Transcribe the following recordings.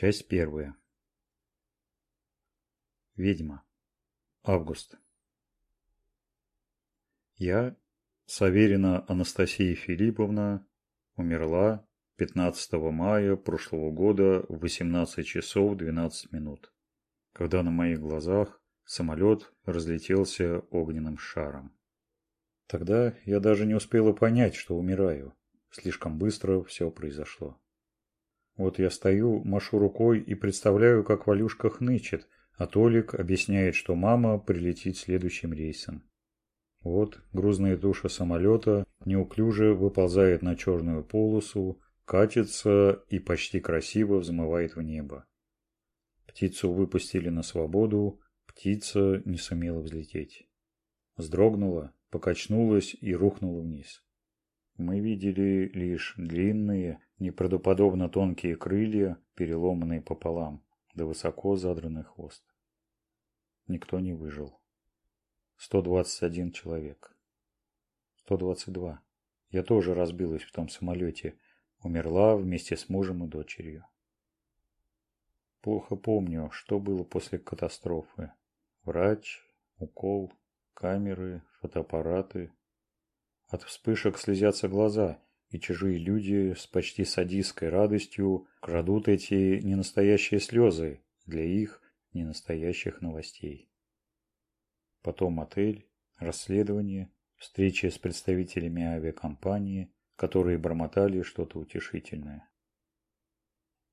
часть первая ведьма август я саверина анастасия филипповна умерла 15 мая прошлого года в 18 часов 12 минут когда на моих глазах самолет разлетелся огненным шаром тогда я даже не успела понять что умираю слишком быстро все произошло вот я стою, машу рукой и представляю, как Валюшка хнычет, а Толик объясняет, что мама прилетит следующим рейсом. Вот грузная душа самолета неуклюже выползает на черную полосу, катится и почти красиво взмывает в небо. Птицу выпустили на свободу, птица не сумела взлететь. сдрогнула, покачнулась и рухнула вниз. Мы видели лишь длинные, неправдоподобно тонкие крылья, переломанные пополам, да высоко задранный хвост. Никто не выжил. 121 человек. 122. Я тоже разбилась в том самолете. Умерла вместе с мужем и дочерью. Плохо помню, что было после катастрофы. Врач, укол, камеры, фотоаппараты, от вспышек слезятся глаза, и чужие люди с почти садистской радостью крадут эти ненастоящие слезы для их ненастоящих новостей. Потом отель, расследование, встречи с представителями авиакомпании, которые бормотали что-то утешительное.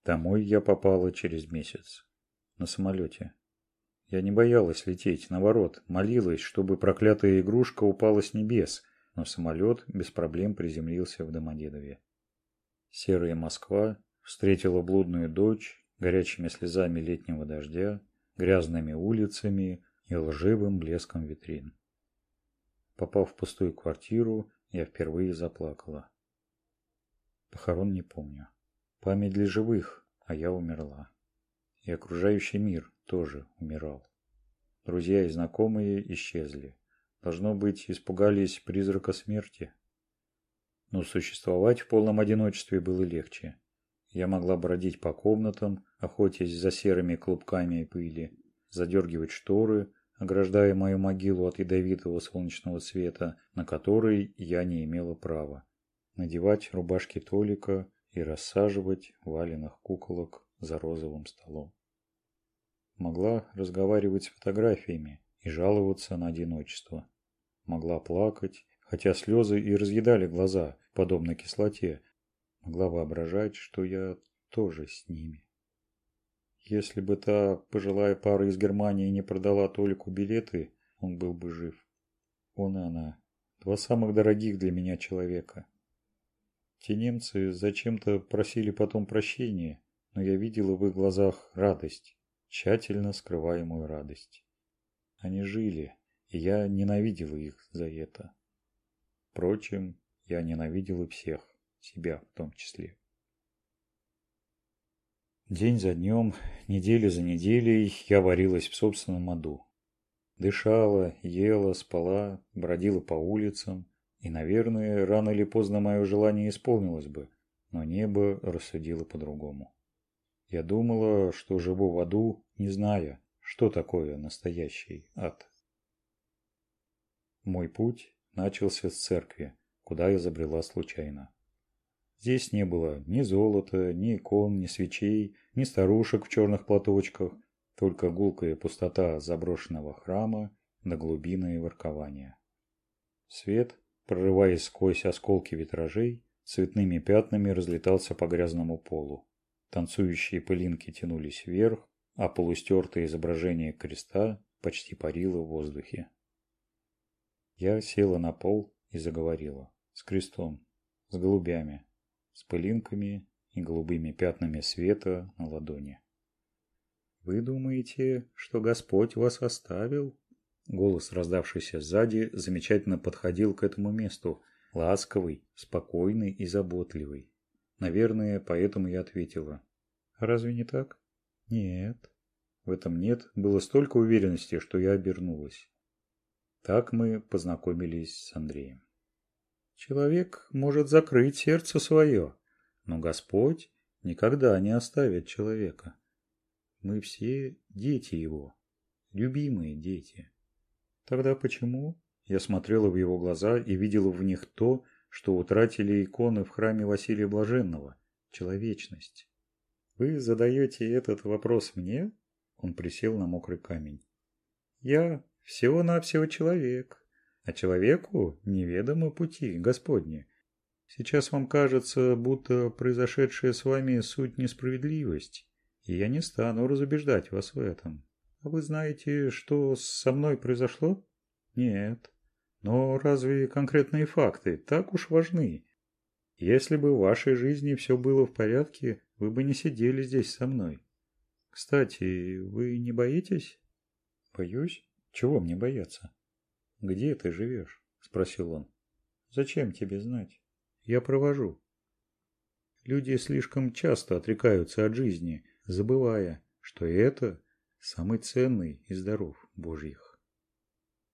Домой я попала через месяц. На самолете. Я не боялась лететь, наоборот, молилась, чтобы проклятая игрушка упала с небес – но самолет без проблем приземлился в Домодедове. Серая Москва встретила блудную дочь горячими слезами летнего дождя, грязными улицами и лживым блеском витрин. Попав в пустую квартиру, я впервые заплакала. Похорон не помню. Память для живых, а я умерла. И окружающий мир тоже умирал. Друзья и знакомые исчезли. Должно быть, испугались призрака смерти. Но существовать в полном одиночестве было легче. Я могла бродить по комнатам, охотясь за серыми клубками пыли, задергивать шторы, ограждая мою могилу от ядовитого солнечного света, на который я не имела права, надевать рубашки Толика и рассаживать валенных куколок за розовым столом. Могла разговаривать с фотографиями и жаловаться на одиночество могла плакать, хотя слезы и разъедали глаза, подобно кислоте, могла воображать, что я тоже с ними. Если бы та пожилая пара из Германии не продала Толику билеты, он был бы жив. Он и она. Два самых дорогих для меня человека. Те немцы зачем-то просили потом прощения, но я видела в их глазах радость, тщательно скрываемую радость. Они жили, я ненавидела их за это. Впрочем, я ненавидела всех, себя в том числе. День за днем, неделя за неделей я варилась в собственном аду. Дышала, ела, спала, бродила по улицам, и, наверное, рано или поздно мое желание исполнилось бы, но небо рассудило по-другому. Я думала, что живу в аду, не зная, что такое настоящий ад. Мой путь начался с церкви, куда я забрела случайно. Здесь не было ни золота, ни икон, ни свечей, ни старушек в черных платочках, только гулкая пустота заброшенного храма на глубины и воркования. Свет, прорываясь сквозь осколки витражей, цветными пятнами разлетался по грязному полу. Танцующие пылинки тянулись вверх, а полустертое изображение креста почти парило в воздухе. Я села на пол и заговорила. С крестом, с голубями, с пылинками и голубыми пятнами света на ладони. «Вы думаете, что Господь вас оставил?» Голос, раздавшийся сзади, замечательно подходил к этому месту, ласковый, спокойный и заботливый. Наверное, поэтому я ответила. «Разве не так?» «Нет». В этом «нет» было столько уверенности, что я обернулась. Так мы познакомились с Андреем. Человек может закрыть сердце свое, но Господь никогда не оставит человека. Мы все дети его, любимые дети. Тогда почему? Я смотрела в его глаза и видела в них то, что утратили иконы в храме Василия Блаженного – человечность. «Вы задаете этот вопрос мне?» Он присел на мокрый камень. «Я всего-навсего человек, а человеку неведомы пути Господни. Сейчас вам кажется, будто произошедшая с вами суть несправедливость, и я не стану разубеждать вас в этом. А вы знаете, что со мной произошло? Нет. Но разве конкретные факты так уж важны? Если бы в вашей жизни все было в порядке, вы бы не сидели здесь со мной. Кстати, вы не боитесь? Боюсь? чего мне бояться? Где ты живешь спросил он. Зачем тебе знать? Я провожу люди слишком часто отрекаются от жизни забывая что это самый ценный из даров божьих.